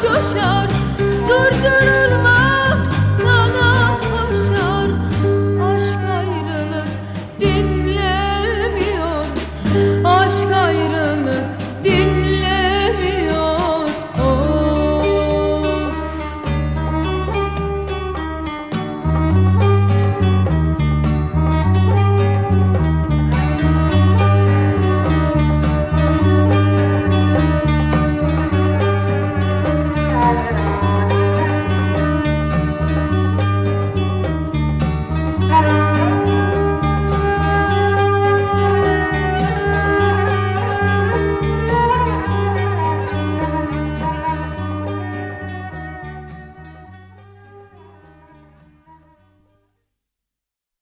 coşar. Durdurur